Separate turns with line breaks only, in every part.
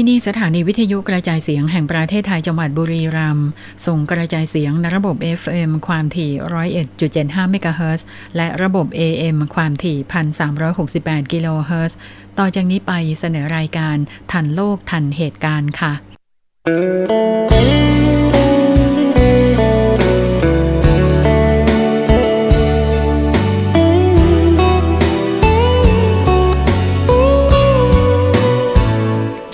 ที่นี่สถานีวิทยุกระจายเสียงแห่งประเทศไทยจังหวัดบุรีรัมย์ส่งกระจายเสียงในระบบ FM ความถี่ 101.75 เมกะเฮิรตซ์และระบบ AM ความถี่ 1,368 กิโลเฮิรตซ์ต่อจากนี้ไปเสนอรายการทันโลกทันเหตุการณ์ค่ะ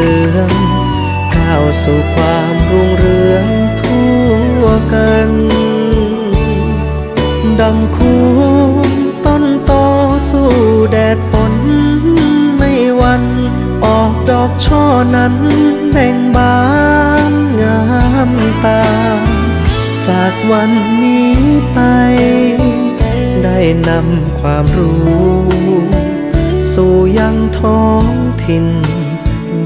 เหลืองก้าวสู่ความรุ่งเรืองทั่วกันดังคูมต้นโตสู้แดดฝนไม่วันออกดอกช่อนั้นแบ่งบานงามตา จากวันนี้ไป ได้นำความรู้ สู่ยังท้องถิ่น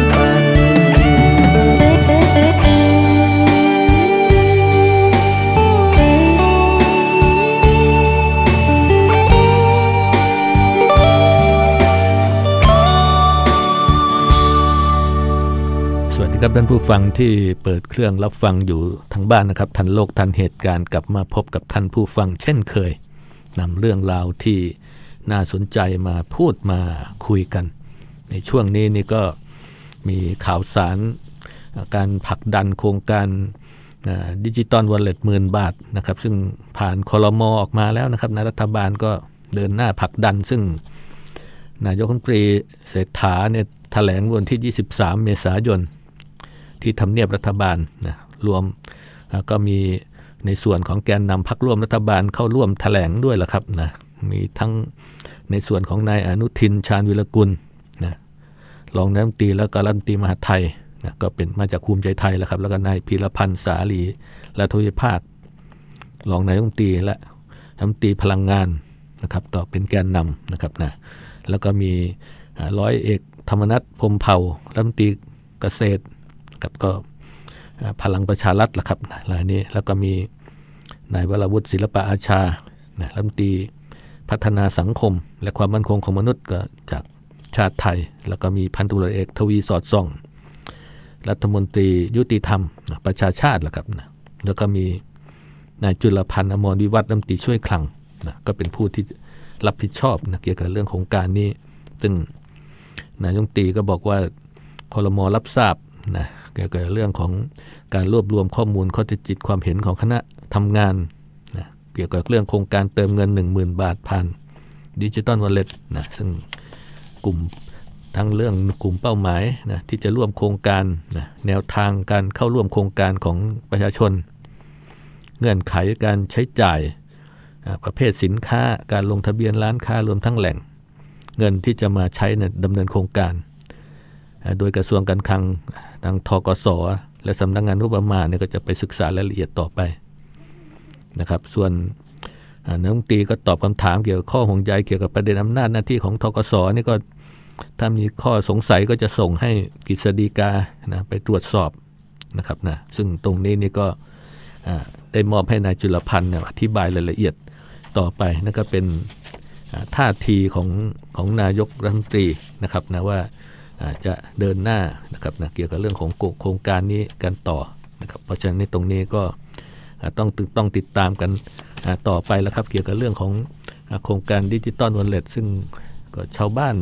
ครับท่านผู้ฟังที่เปิดเครื่องรับฟังอยู่ทางบ้านนะครับ ทันโลกทันเหตุการณ์กลับมาพบกับท่านผู้ฟังเช่นเคยนำเรื่องราวที่น่าสนใจมาพูดมาคุยกัน ในช่วงนี้นี่ก็มีข่าวสารการผลักดันโครงการดิจิตอลวอลเล็ตหมื่นบาทนะครับ ซึ่งผ่านคอรมอออกมาแล้วนะครับนะรัฐบาลก็เดินหน้าผลักดัน ซึ่งนายกรัฐมนตรีเศรษฐาเนี่ยแถลงวันที่ 23 เมษายน ที่ทำเนียบรัฐบาลนะรวมก็มีในส่วนของแกนนำพักร่วมรัฐบาลเข้าร่วมแถลงด้วยละครับนะมีทั้งในส่วนของนายอนุทินชาญวิรกุลนะรองนายกรัฐมนตีแล้วก็รัฐมนตรีมหาไทยนะก็เป็นมาจากภูมิใจไทยแล้วครับ แล้วก็นายพีรพันธ์สาลีและทวิภาครองนายกรัฐมนตรีและรัฐมนตรีพลังงานนะครับก็เป็นแกนนำนะครับนะแล้วก็มีร้อยเอกธรรมนัฐพมเผ่ารัฐมนตรีเกษตร กับก็พลังประชารัฐละครับนะรายนี้แล้วก็มีนายวรวุฒิศิลปะอาชานะรัฐมนตรีพัฒนาสังคม และความมั่นคงของมนุษย์ก็จากชาติไทย แล้วก็มีพันตุรเอกทวีสอดส่อง รัฐมนตรียุติธรรม ประชาชาติแหละครับนะแล้วก็มีนายจุลพันธ์อมรวิวัฒน์รัฐมนตรีช่วยคลังนะก็เป็นผู้ที่รับผิดชอบนะเกี่ยวกับเรื่องของการนี้ ซึ่งนายงตีก็บอกว่าคอรมอรับทราบนะ เกี่ยวกับเรื่องของการรวบรวมข้อมูลข้อเท็จจริงความเห็นของคณะทำงานนะเกี่ยวกับเรื่องโครงการเติมเงิน 10,000 บาทผ่านดิจิตอลวอลเล็ตนะซึ่งกลุ่มทั้งเรื่องกลุ่มเป้าหมายนะที่จะร่วมโครงการนะแนวทางการเข้าร่วมโครงการของประชาชน เงื่อนไขการใช้จ่ายประเภทสินค้าการลงทะเบียนร้านค้ารวมทั้งแหล่ง เงินที่จะมาใช้ในดำเนินโครงการ โดยกระทรวงการคลังทางทกสและสำนักงงานรูปประมาณเนี่ยก็จะไปศึกษารายละเอียดต่อไปนะครับ ส่วนนักตีก็ตอบคำถามเกี่ยวกับข้อห่วงใยเกี่ยวกับประเด็นอำนาจหน้าที่ของทกสนี่ก็ถ้ามีข้อสงสัยก็จะส่งให้กฤษฎีกานะไปตรวจสอบนะครับนะซึ่งตรงนี้นี่ก็ได้มอบให้นายจุลพันธ์อธิบายรายละเอียดต่อไปนั่นก็เป็นท่าทีของของนายกรัฐมนตรีนะครับนะว่า จะเดินหน้านะครับนะเกี่ยวกับเรื่องของโครงการนี้กันต่อนะครับเพราะฉะนั้นในตรงนี้ก็ต้องต้องติดตามกันต่อไปแล้วครับ เกี่ยวกับเรื่องของโครงการ digital wallet ซึ่งก็ชาวบ้าน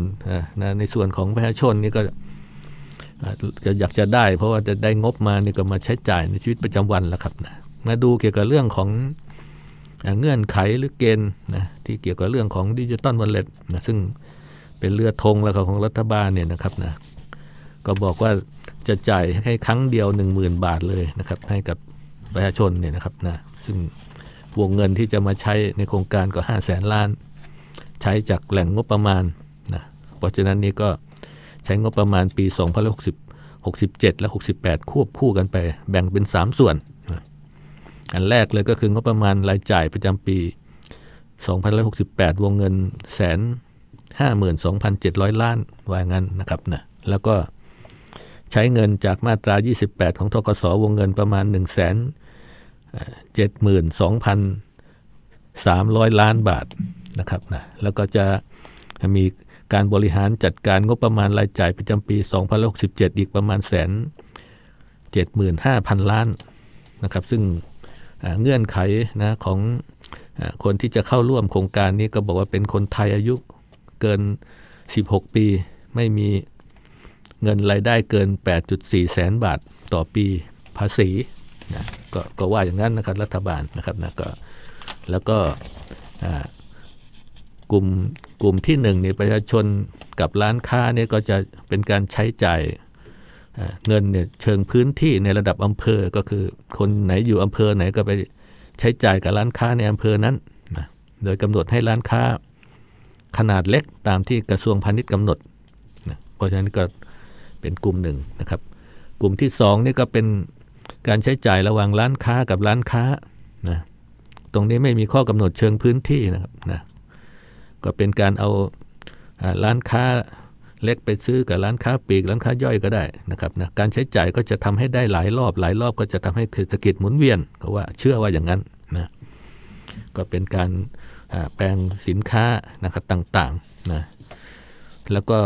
นะในส่วนของประชาชนนี่ก็จะอยากจะได้ เพราะว่าจะได้งบมานี่ก็มาใช้จ่ายในชีวิตประจำวันแล้วครับนะมาดูเกี่ยวกับเรื่องของเงื่อนไขหรือเกณฑ์นะที่เกี่ยวกับเรื่องของ digital wallet นะซึ่ง เป็นเรือธงแล้วของรัฐบาลเนี่ยนะครับนะก็บอกว่าจะจ่ายให้ครั้งเดียว 1 0,000 บาทเลยนะครับ ให้กับประชาชนเนี่ยนะครับนะซึ่งวงเงินที่จะมาใช้ในโครงการก็5 0 0แสนล้าน ใช้จากแหล่งงบประมาณนะเพราะฉะนั้นนี่ก็ใช้งบประมาณปี 2060 67 และ 68 ควบคู่กันไป แบ่งเป็น 3 ส่วน อันแรกเลยก็คืองบประมาณรายจ่ายประจำปี 2568 วงเงินแสน 52,700 ล้านว่างั้นนะครับนะแล้วก็ใช้เงินจากมาตรา 28 ของทกสวงเงินประมาณ 1 7 2 300 ล้านบาทนะครับนะแล้วก็จะมีการบริหารจัดการงบประมาณรายจ่ายประจำปี 2067 อีกประมาณแสน75,000 ล้านนะครับ ซึ่งเงื่อนไขนะของคนที่จะเข้าร่วมโครงการนี้ก็บอกว่าเป็นคนไทยอายุ เกิน 16 ปี ไม่มีเงินรายได้เกิน 8.4 แสนบาทต่อปีภาษีนะกก็ว่าอย่างนั้นนะครับรัฐบาลนะครับนะก็แล้วก็กลุ่มกลุ่มที่หนึ่งเนี่ยประชาชนกับร้านค้าเนี่ยก็จะเป็นการใช้จ่ายเงินเนี่ยเชิงพื้นที่ในระดับอำเภอก็คือคนไหนอยู่อำเภอไหนก็ไปใช้จ่ายกับร้านค้าในอำเภอนั้นนะโดยกำหนดให้ร้านค้า ขนาดเล็กตามที่กระทรวงพาณิชย์กำหนดนะเพราะฉะนั้นก็เป็นกลุ่มหนึ่งนะครับ กลุ่มที่สองนี่ก็เป็นการใช้จ่ายระหว่างร้านค้ากับร้านค้านะตรงนี้ไม่มีข้อกำหนดเชิงพื้นที่นะครับนะก็เป็นการเอาร้านค้าเล็กไปซื้อกับร้านค้าปีกร้านค้าย่อยก็ได้นะครับนะการใช้จ่ายก็จะทำให้ได้หลายรอบ หลายรอบก็จะทำให้เศรษฐกิจหมุนเวียนก็ว่าเชื่อว่าอย่างนั้นนะก็เป็นการ แปลงสินค้านะครับต่างๆนะแล้วก็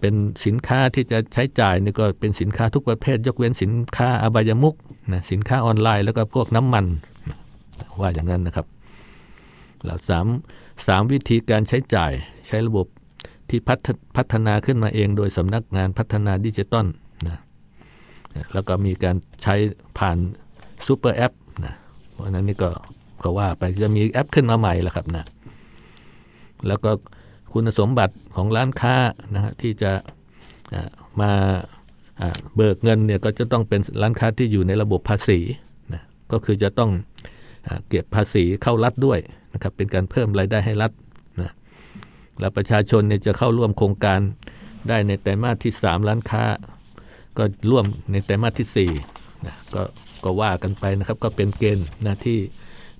เป็นสินค้าที่จะใช้จ่ายนี่ก็เป็นสินค้าทุกประเภท ยกเว้นสินค้าอบายมุกนะสินค้าออนไลน์แล้วก็พวกน้ำมันว่าอย่างนั้นนะครับเราสามสามวิธีการใช้จ่ายใช้ระบบที่พัฒพฒนาขึ้นมาเองโดยสำนักงานพัฒนาดิจิตอลนะแล้วก็มีการใช้ผ่าน super app นะเพราะนั้นนี่ก็ ก็ว่าไปจะมีแอปขึ้นมาใหม่แล้วครับนะแล้วก็คุณสมบัติของร้านค้านะฮะที่จะมาเบิกเงินเนี่ยก็จะต้องเป็นร้านค้าที่อยู่ในระบบภาษีนะก็คือจะต้องเก็บภาษีเข้ารัฐด้วยนะครับเป็นการเพิ่มรายได้ให้รัฐนะแล้วประชาชนเนี่ยจะเข้าร่วมโครงการได้ในไตรมาสที่3ล้านค้า ก็ร่วมในไตรมาสที่4นะก็ก็ว่ากันไปนะครับก็เป็นเกณฑ์นะที่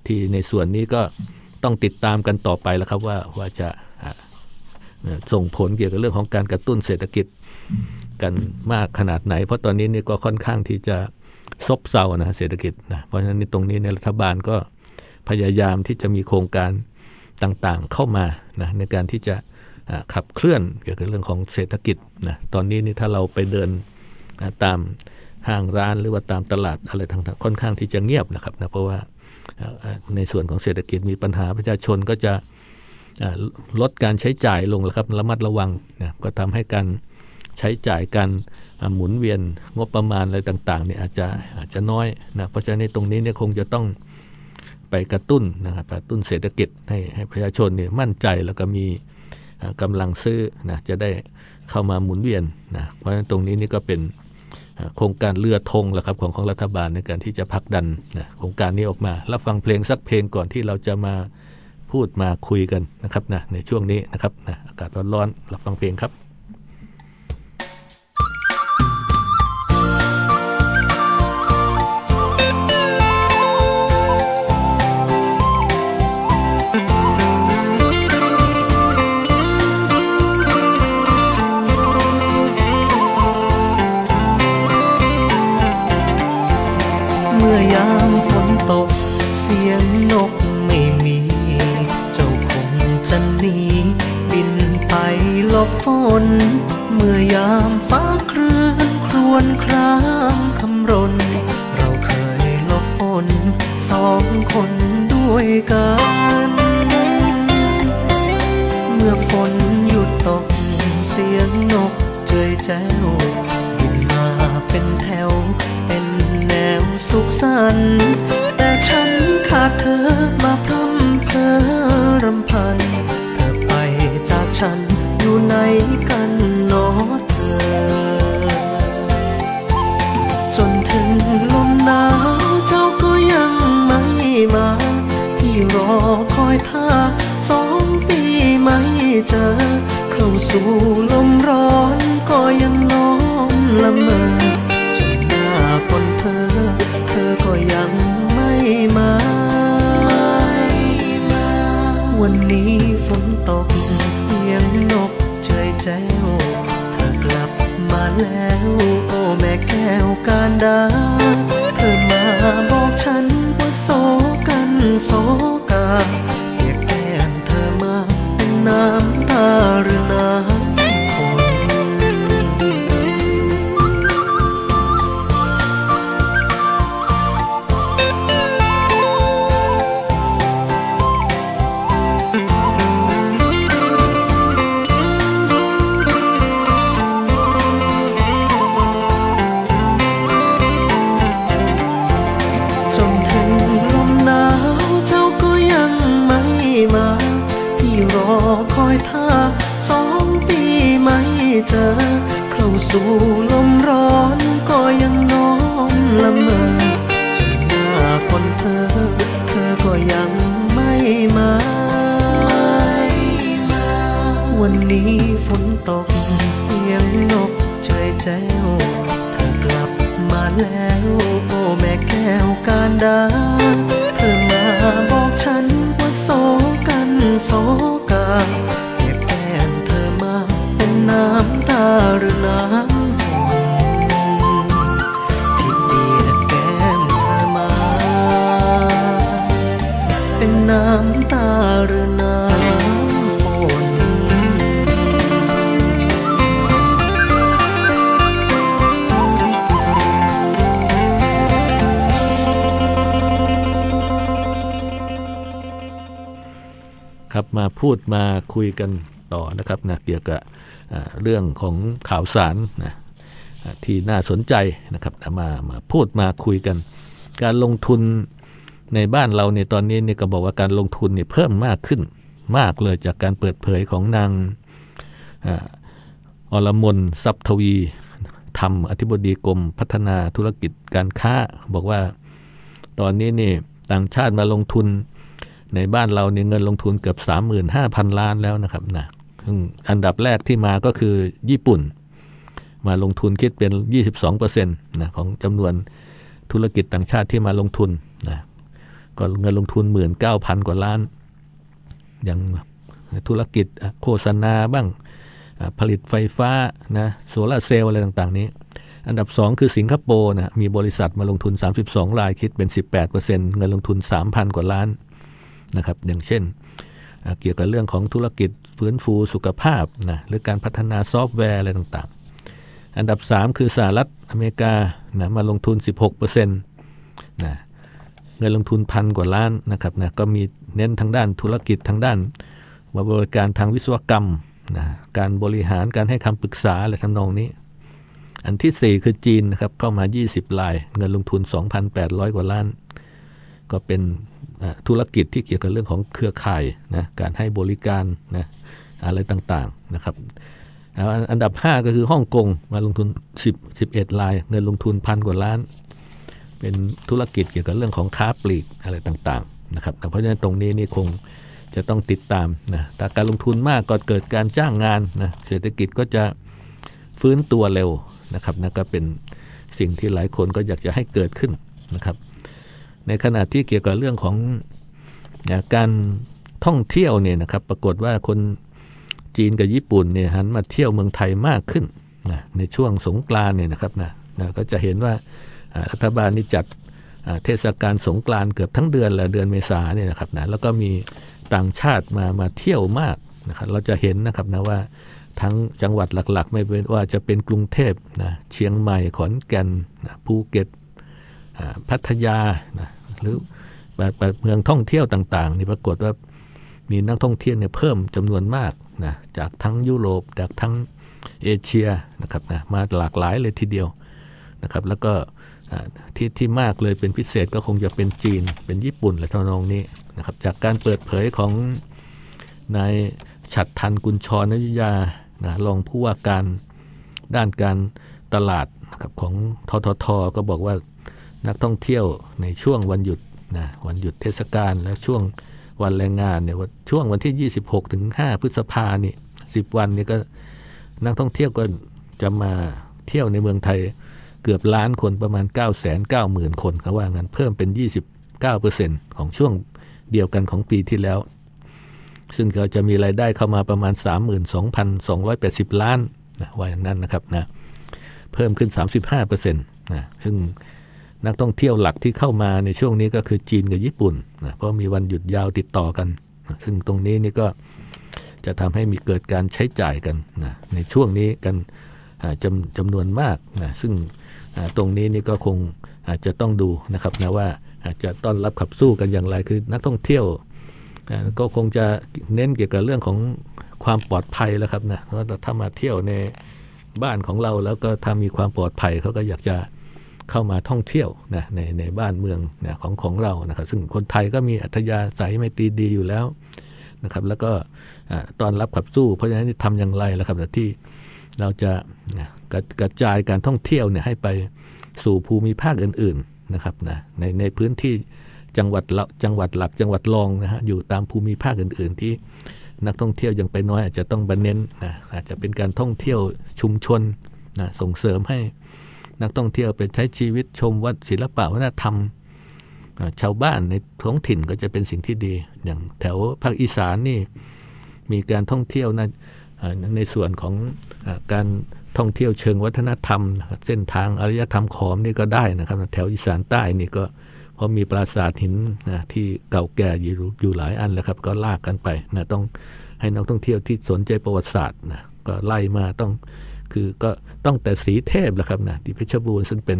ที่ในส่วนนี้ก็ต้องติดตามกันต่อไปแล้วครับว่าว่าจะส่งผลเกี่ยวกับเรื่องของการกระตุ้นเศรษฐกิจกันมากขนาดไหน เพราะตอนนี้นี่ก็ค่อนข้างที่จะซบเซานะเศรษฐกิจนะเพราะฉะนั้นตรงนี้ในรัฐบาลก็พยายามที่จะมีโครงการ
ต่างๆเข้ามานะในการที่จะขับเคลื่อนเกี่ยวกับเรื่องของเศรษฐกิจนะตอนนี้นี่ถ้าเราไปเดินตามห้างร้านหรือว่าตามตลาดอะไรต่างๆค่อนข้างที่จะเงียบนะครับนะเพราะว่า ในส่วนของเศรษฐกิจมีปัญหาประชาชนก็จะลดการใช้จ่ายลงแล้วครับระมัดระวังนะก็ทำให้การใช้จ่ายการหมุนเวียนงบประมาณอะไรต่างๆเนี่ยอาจจะอาจจะน้อยนะเพราะฉะนั้นตรงนี้เนี่ยคงจะต้องไปกระตุ้นนะครับกระตุ้นเศรษฐกิจให้ให้ประชาชนเนี่ยมั่นใจแล้วก็มีกำลังซื้อนะจะได้เข้ามาหมุนเวียนนะเพราะฉะนั้นตรงนี้นี่ก็เป็น โครงการเรือธงแหละครับของของรัฐบาลในการที่จะพักดันนะโครงการนี้ออกมาแล้วฟังเพลงสักเพลงก่อนที่เราจะมาพูดมาคุยกันนะครับนะในช่วงนี้นะครับนะอากาศร้อนๆรับฟังเพลงครับ กัน เมื่อฝนหยุดตกเสียงนกเจยแจ้วบินมาเป็นแถว เป็นแนวสุขสันต์แต่ฉันขาดเธอมาพร่ำเพ้อรำพัน เธอไปจากฉันอยู่ใน อคอยท่าสองปีไม่เจอ เข้าสู่ลมร้อนก็ยังน้อมละเมอจนหน้าฝนเธอ เธอก็ยังไม่มา วันนี้ฝนตกเพียงนกเฉยแจ้วเธอกลับมาแล้ว โอ้แม่แก้วการดา เธอมาบอกฉันว่าโศกันโศ love. ตกเสียงนกเฉยแจ้วเธอกลับมาแล้วโอ้แม่แก้วการดาเธอมาบอกฉันว่าโศกันโศกาเก็แก้มเธอมาเป็นน้ำตาหรือน้ำ มาพูดมาคุยกันต่อนะครับนะเกี่ยวกับเรื่องของข่าวสารนะที่น่าสนใจนะครับมามาพูดมาคุยกัน การลงทุนในบ้านเราเนี่ยตอนนี้เนี่ยก็บอกว่าการลงทุนเนี่ยเพิ่มมากขึ้นมากเลยจากการเปิดเผยของนางอรมนทรัพย์ทวีทำอธิบดีกรมพัฒนาธุรกิจการค้า บอกว่าตอนนี้นี่ต่างชาติมาลงทุน ในบ้านเราเนี่ยเงินลงทุนเกือบ 35,000 ล้านแล้วนะครับนะอันดับแรกที่มาก็คือญี่ปุ่น มาลงทุนคิดเป็น 22%นะของจำนวนธุรกิจต่างชาติที่มาลงทุนนะก็เงินลงทุน 19,000 กว่าล้าน อย่างธุรกิจโฆษณาบ้างผลิตไฟฟ้านะโซลาเซลล์อะไรต่างๆนี้ อันดับ 2 คือสิงคโปร์นะมีบริษัทมาลงทุน 32 รายคิดเป็น 18%เงินลงทุน 3,000 กว่าล้าน นะครับ อย่างเช่น
เกี่ยวกับเรื่องของธุรกิจฟื้นฟูสุขภาพนะหรือการพัฒนาซอฟต์แวร์อะไรต่างๆ อันดับ 3 คือสหรัฐอเมริกานะมาลงทุน 16%นะเงินลงทุนพันกว่าล้านนะครับนะก็มีเน้นทางด้านธุรกิจทางด้านบริการทางวิศวกรรมนะการบริหารการให้คำปรึกษาอะไรทำนองนี้ อันที่ 4 คือจีนนะครับเข้ามา 20 ลาย เงินลงทุน 2,800 กว่าล้าน ก็เป็น ธุรกิจที่เกี่ยวกับเรื่องของเครือข่ายนะการให้บริการนะอะไรต่างๆนะครับอันดับ 5 ก็คือฮ่องกงมาลงทุน 10 11ลายเงินลงทุนพันกว่าล้าน เป็นธุรกิจเกี่ยวกับเรื่องของค้าปลีกอะไรต่างๆนะครับเพราะฉะนั้นตรงนี้นี่คงจะต้องติดตามนะถ้าการลงทุนมากก็เกิดการจ้างงานนะเศรษฐกิจก็จะฟื้นตัวเร็วนะครับนะก็เป็นสิ่งที่หลายคนก็อยากจะให้เกิดขึ้นนะครับ ในขณะที่เกี่ยวกับเรื่องของการท่องเที่ยวเนี่ยนะครับปรากฏว่าคนจีนกับญี่ปุ่นเนี่ยหันมาเที่ยวเมืองไทยมากขึ้นนะในช่วงสงกรานเนี่ยนะครับนะนะก็จะเห็นว่ารัฐบาลนี่จัดเทศกาลสงกรานเกือบทั้งเดือนละเดือนเมษาเนี่ยนะครับนะแล้วก็มีต่างชาติมามาเที่ยวมากนะครับเราจะเห็นนะครับนะว่าทั้งจังหวัดหลักๆ ไม่เป็นว่าจะเป็นกรุงเทพนะเชียงใหม่ขอนแก่นนะภูเก็ต พัทยานะหรือแบบเมืองท่องเที่ยวต่างๆนี่ปรากฏว่ามีนักท่องเที่ยวเนี่ยเพิ่มจำนวนมากนะจากทั้งยุโรปจากทั้งเอเชียนะครับนะมาหลากหลายเลยทีเดียวนะครับแล้วก็ที่ที่มากเลยเป็นพิเศษก็คงจะเป็นจีนเป็นญี่ปุ่นและทนองนี้นะครับจากการเปิดเผยของนายฉัดทันกุลชรนยุยานะรองผู้ว่าการด้านการตลาดนะครับของทททก็บอกว่า นักท่องเที่ยวในช่วงวันหยุดนะวันหยุดเทศกาลและช่วงวันแรงงานเนี่ยว่าช่วงวันที่ 26 ถึง 5 พฤษภาเนี่ย10 วันนี่ก็นักท่องเที่ยวก็จะมาเที่ยวในเมืองไทยเกือบล้านคนประมาณ 9 9 0 0 0 0 คนเขาว่างั้นเพิ่มเป็น 29%ของช่วงเดียวกันของปีที่แล้ว ซึ่งเราจะมีรายได้เข้ามาประมาณ 32,280 ล้านนะว่าอย่างนั้นนะครับนะเพิ่มขึ้น 35%นะซึ่ง นักท่องเที่ยวหลักที่เข้ามาในช่วงนี้ก็คือจีนกับญี่ปุ่นนะเพราะมีวันหยุดยาวติดต่อกัน ซึ่งตรงนี้นี่ก็จะทำให้มีเกิดการใช้จ่ายกันนะในช่วงนี้กันจำจำนวนมากนะซึ่งตรงนี้นี่ก็คงอาจจะต้องดูนะครับนะว่าอาจจะต้อนรับขับสู้กันอย่างไรคือนักท่องเที่ยวก็คงจะเน้นเกี่ยวกับเรื่องของความปลอดภัยแล้วครับนะว่าถ้ามาเที่ยวในบ้านของเราแล้วก็ถ้ามีความปลอดภัยเขาก็อยากจะ เข้ามาท่องเที่ยวนะในในบ้านเมืองนะของของเรานะครับ ซึ่งคนไทยก็มีอัธยาศัยไม่ตีดีอยู่แล้วนะครับ แล้วก็ตอนรับขับสู้ เพราะฉะนั้นทำอย่างไรล่ะครับที่เราจะกระกระจายการท่องเที่ยวเนี่ยให้ไปสู่ภูมิภาคอื่น ๆนะครับนะในในพื้นที่จังหวัดจังหวัดหลักจังหวัดรองนะฮะอยู่ตามภูมิภาคอื่น ๆ ที่นักท่องเที่ยวยังไปน้อยอาจจะต้องบันเน้นนะอาจจะเป็นการท่องเที่ยวชุมชนนะส่งเสริมให้ นักท่องเที่ยวไปใช้ชีวิตชมวัดศิลปะวัฒนธรรม ชาวบ้านในท้องถิ่นก็จะเป็นสิ่งที่ดี อย่างแถวภาคอีสานนี่มีการท่องเที่ยวนะในส่วนของการท่องเที่ยวเชิงวัฒนธรรม เส้นทางอารยธรรมขอมนี่ก็ได้นะครับ แถวอีสานใต้นี่ก็เพราะมีปราสาทหินนะที่เก่าแก่อยู่อยู่หลายอันแล้วครับ ก็ลากกันไปนะต้องให้นักท่องเที่ยวที่สนใจประวัติศาสตร์นะก็ไล่มาต้อง คือก็ต้องแต่สีเทพแหละครับนะที่เพชรบูรณ์ซึ่งเป็น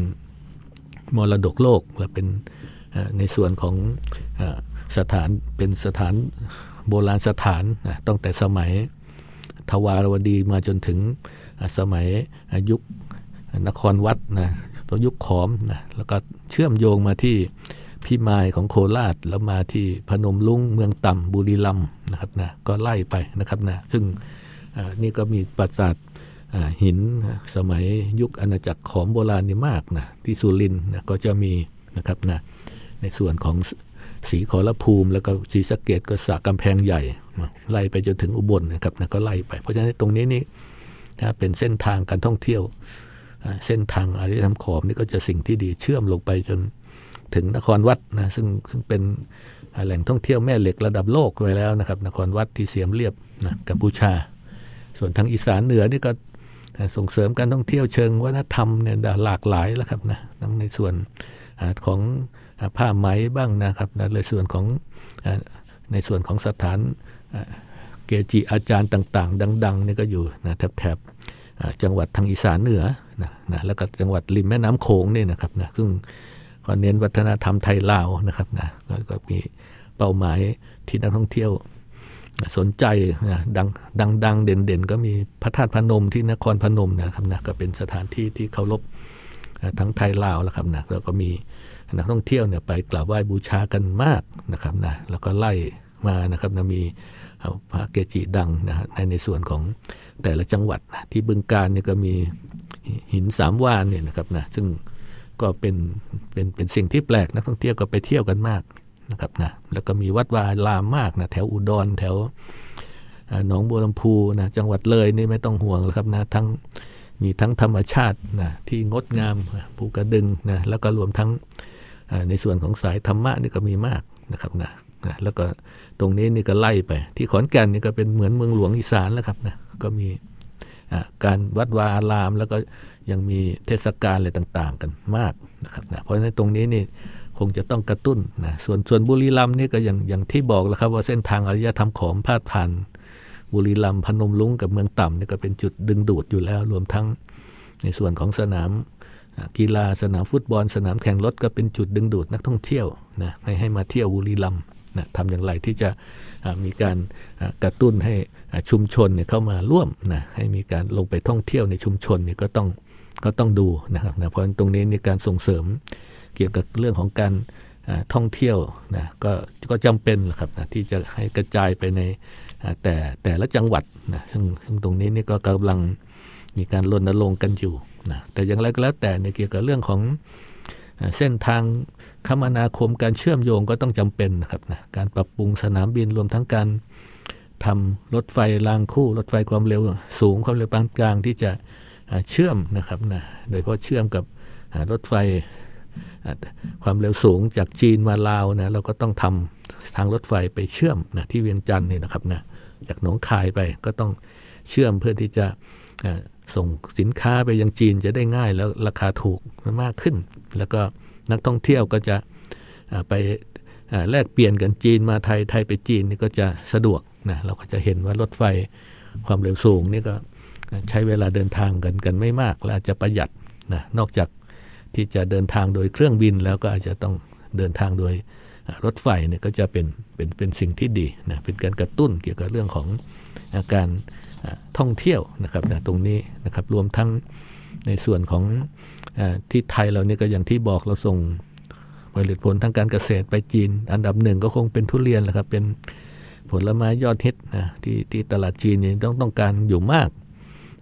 มรดกโลกและเป็นในส่วนของสถานเป็นสถานโบราณสถานนะต้องแต่สมัยทวารวดีมาจนถึงสมัยยุคนครวัดนะตัวยุคขอมนะแล้วก็เชื่อมโยงมาที่พิมายของโคราชแล้วมาที่พนมลุงเมืองต่ำบุรีรัมนะครับนะก็ไล่ไปนะครับนะซึ่งนี่ก็มีปราสาท หินสมัยยุคอาณาจักรขอมโบราณนี่มากนะที่สุรินนะก็จะมีนะครับนะในส่วนของสีขอรภูมิ แล้วก็สีสะเกดก็สากำแพงใหญ่ ไล่ไปจนถึงอุบลนะครับนะก็ไล่ไป เพราะฉะนั้นตรงนี้นี่ถ้าเป็นเส้นทางการท่องเที่ยว เส้นทางอารยธรรมขอมนี่ก็จะสิ่งที่ดีเชื่อมลงไปจนถึงนครวัดนะซึ่งซึ่งเป็นแหล่งท่องเที่ยวแม่เหล็กระดับโลกไว้แล้วนะครับ นครวัดที่เสียมเรียบนะกัมพูชา ส่วนทางอีสานเหนือนี่ก็ ส่งเสริมการท่องเที่ยวเชิงวัฒนธรรมเนี่ยหลากหลายแล้วครับนะทั้งในส่วนของผ้าไหมบ้างนะครับในส่วนของในส่วนของสถานเกจิอาจารย์ต่าง ๆ ดังๆนี่ก็อยู่นะแถบจังหวัดทางอีสานเหนือนะนะแล้วก็จังหวัดริมแม่น้ำโขงนี่นะครับนะซึ่งก็เน้นวัฒนธรรมไทยลาวนะครับนะก็มีเป้าหมายที่นักท่องเที่ยว สนใจนะดังดังดังเด่นเด่นก็มีพระธาตุพนมที่นครพนมนะครับนะก็เป็นสถานที่ที่เคารพทั้งไทยลาวแล้วครับนะแล้วก็มีนักท่องเที่ยวเนี่ยไปกราบไหว้บูชากันมากนะครับนะแล้วก็ไล่มานะครับนะมีพระเกจิดังนะในในส่วนของแต่ละจังหวัดนะที่บึงการเนี่ยก็มีหินสามวานเนี่ยนะครับนะซึ่งก็เป็นเป็นเป็นสิ่งที่แปลกนักท่องเที่ยวก็ไปเที่ยวกันมาก นะครับนะแล้วก็มีวัดวาลามมากนะแถวอุดรแถวหนองบัวลำพูนะจังหวัดเลยนี่ไม่ต้องห่วงแล้วครับนะทั้งมีทั้งธรรมชาตินะที่งดงามภูกระดึงนะแล้วก็รวมทั้งในส่วนของสายธรรมะนี่ก็มีมากนะครับนะนะแล้วก็ตรงนี้นี่ก็ไล่ไป ที่ขอนแก่นนี่ก็เป็นเหมือนเมืองหลวงอีสานแล้วครับนะก็มีการวัดวาอาราม แล้วก็ยังมีเทศกาลอะไรต่าง ๆ กันมากนะครับนะเพราะฉะนั้นตรงนี้นี่ คงจะต้องกระตุ้นนะส่วนส่วนบุรีรัมย์นี่ก็อย่างอย่างที่บอกแล้วครับว่าเส้นทางอารยธรรมของพาดผ่านบุรีรัมย์พนมลุงกับเมืองต่ำนี่ก็เป็นจุดดึงดูดอยู่แล้วรวมทั้งในส่วนของสนามกีฬาสนามฟุตบอล สนามแข่งรถก็เป็นจุดดึงดูดนักท่องเที่ยวนะให้ให้มาเที่ยวบุรีรัมย์นะทำอย่างไรที่จะมีการกระตุ้นให้ชุมชนเนี่ยเข้ามาร่วมนะให้มีการลงไปท่องเที่ยวในชุมชนเนี่ยก็ต้องก็ต้องดูนะครับนะเพราะตรงนี้ในการส่งเสริม เกี่ยวกับเรื่องของการท่องเที่ยวนะก็ก็จำเป็นครับนะที่จะให้กระจายไปในแต่แต่ละจังหวัดนะซึ่งซึ่งตรงนี้นี่ก็กำลังมีการรณรงค์กันอยู่นะแต่อย่างไรก็แล้วแต่ในเกี่ยวกับเรื่องของเส้นทางคมนาคมการเชื่อมโยงก็ต้องจำเป็นนะครับนะการปรับปรุงสนามบินรวมทั้งการทำรถไฟรางคู่ รถไฟความเร็วสูงความเร็วปานกลางที่จะเชื่อมนะครับนะโดยเฉพาะเชื่อมกับรถไฟ ความเร็วสูงจากจีนมาลาวนะเราก็ต้องทำทางรถไฟไปเชื่อมนะที่เวียงจันทร์นี่นะครับนะจากหนองคายไปก็ต้องเชื่อมเพื่อที่จะส่งสินค้าไปยังจีนจะได้ง่ายแล้วราคาถูกมากขึ้น แล้วก็นักท่องเที่ยวก็จะไปแลกเปลี่ยนกันจีนมาไทยไทยไปจีนนี่ก็จะสะดวกนะเราก็จะเห็นว่ารถไฟความเร็วสูงนี่ก็ใช้เวลาเดินทางกันกันไม่มากและจะประหยัดนะนอกจาก ที่จะเดินทางโดยเครื่องบิน แล้วก็อาจจะต้องเดินทางโดยรถไฟเนี่ยก็จะเป็นเป็นเป็นสิ่งที่ดีนะเป็นการกระตุ้นเกี่ยวกับเรื่องของการท่องเที่ยวนะครับนะตรงนี้นะครับรวมทั้งในส่วนของอที่ไทยเราเนี่ยก็อย่างที่บอกเราส่งผลิตผลทางการเกษตรไปจีน อันดับหนึ่งก็คงเป็นทุเรียนแหละครับเป็นผลไม้ยอดฮิตนะที่ที่ตลาดจีนเนี่ยต้องต้องการอยู่มาก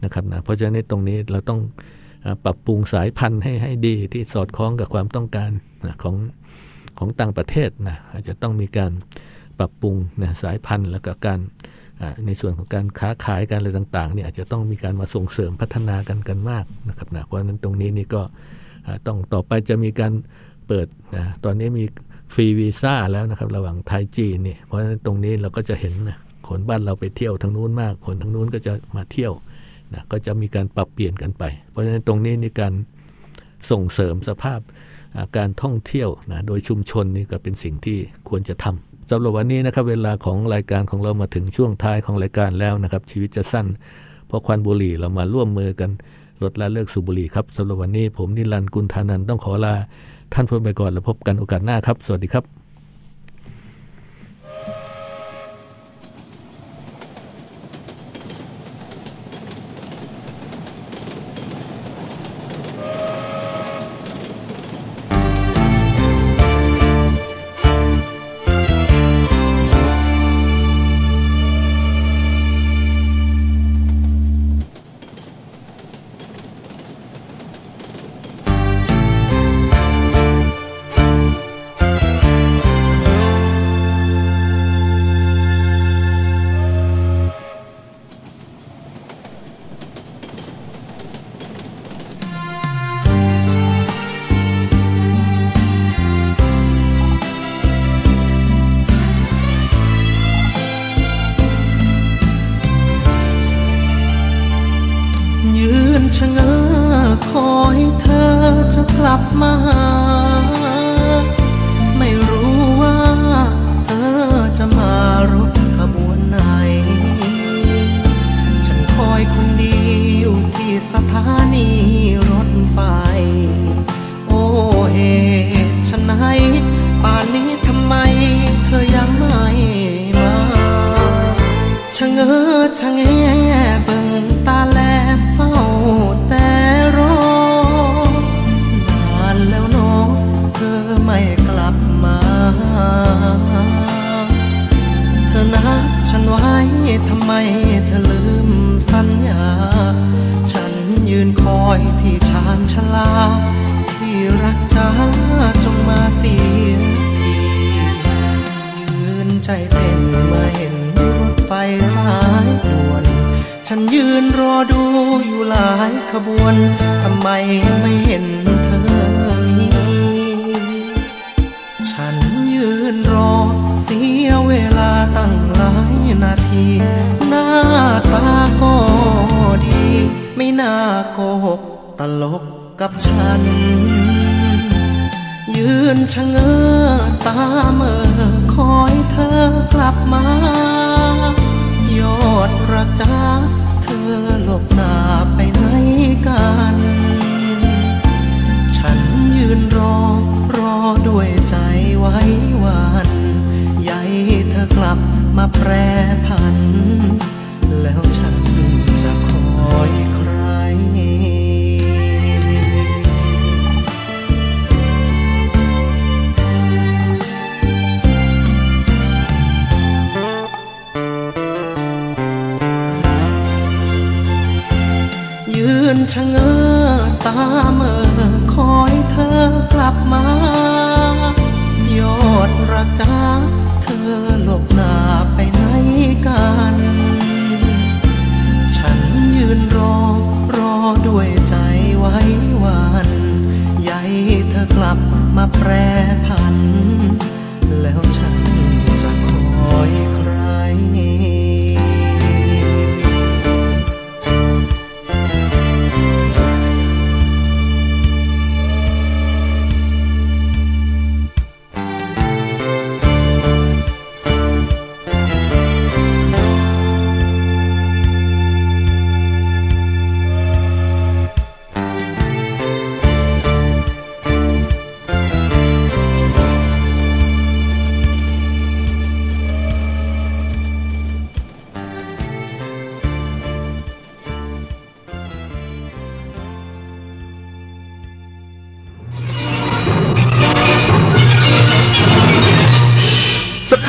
นะครับนะเพราะฉะนั้นตรงนี้เราต้อง ปรับปรุงสายพันธุ์ให้ให้ดีที่สอดคล้องกับความต้องการนะของของต่างประเทศนะอาจจะต้องมีการปรับปรุงนะสายพันธุ์แล้วก็การในส่วนของการค้าขายการอะไรต่างๆเนี่ยอาจจะต้องมีการมาส่งเสริมพัฒนากันกันมากนะครับนะเพราะฉะนั้นตรงนี้นี่ก็ต้องต่อไปจะมีการเปิดนะตอนนี้มีฟรีวีซ่าแล้วนะครับระหว่างไทยจีนนี่เพราะฉะนั้นตรงนี้เราก็จะเห็นนะคนบ้านเราไปเที่ยวทางนู้นมาก คนทางนู้นก็จะมาเที่ยว นะก็จะมีการปรับเปลี่ยนกันไป เพราะฉะนั้นตรงนี้ในการส่งเสริมสภาพการท่องเที่ยวนะโดยชุมชนนี่ก็เป็นสิ่งที่ควรจะทำสำหรับวันนี้นะครับเวลาของรายการของเรามาถึงช่วงท้ายของรายการแล้วนะครับ ชีวิตจะสั้น เพราะควันบุหรี่เรามาร่วมมือกันลดละเลิกสูบบุหรี่ครับสำหรับวันนี้ผมนิรันดร์กุลธานันต้องขอลาท่านผู้ไปก่อนแล้วพบกันโอกาสหน้าครับ สวัสดีครับ
จะกลับมาไม่รู้ว่าเธอจะมารู้ อยที่ชานชลา ที่รักจ้าจงมาเสียทียืนใจเต้นเมื่อเห็นรถไฟสายด่วน ฉันยืนรอดูอยู่หลายขบวน ทำไมไม่เห็นเธอมีฉันยืนรอเสียเวลาตั้งหลายนาที หน้าตาก็ดี ไม่น่าโกหกตลกกับฉัน ยืนชะเง้อตาเมื่อคอยเธอกลับมา ยอดรักจ้าเธอหลบหน้าไปไหนกัน ฉันยืนรอรอด้วยใจไว้วัน ใยเธอกลับมาแปร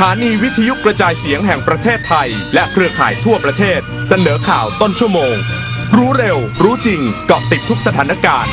ถานีวิทยุกระจายเสียงแห่งประเทศไทย และเครือข่ายทั่วประเทศ เสนอข่าวต้นชั่วโมง รู้เร็ว รู้จริงเกาะติดทุกสถานการณ์